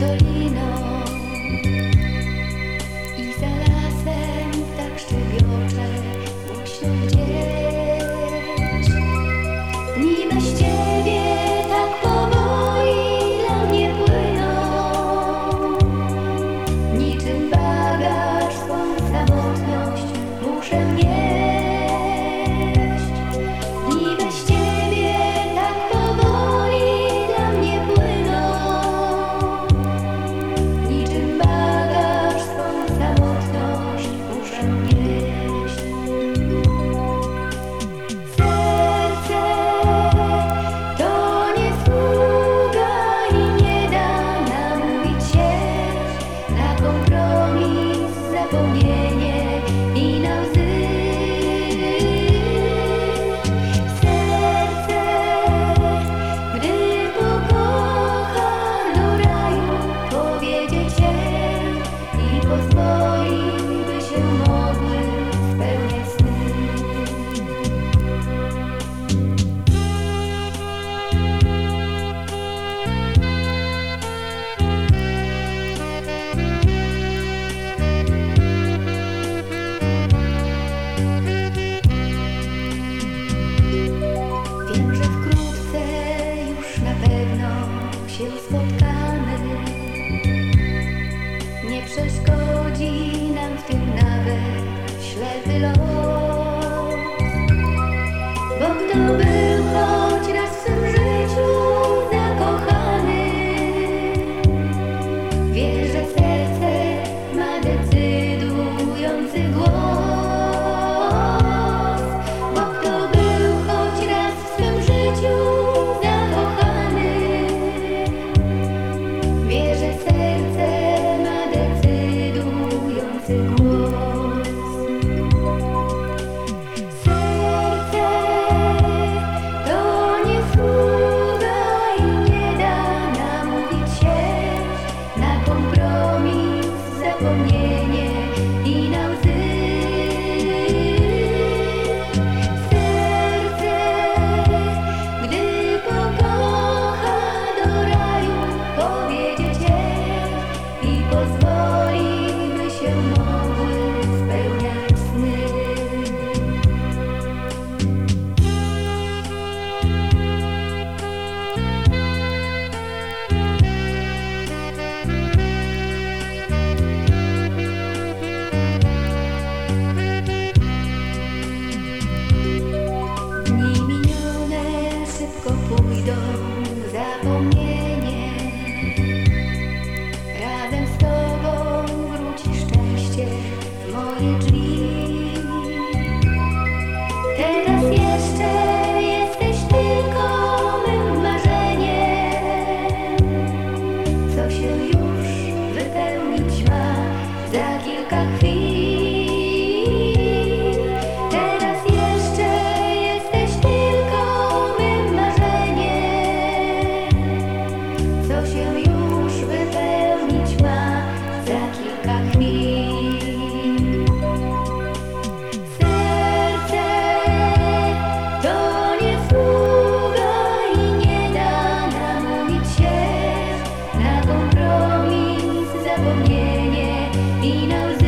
Torino. Wkrótce już na pewno się spotkamy. Nie przeszkodzi nam w tym nawet ślad wylotu. go for me though He knows.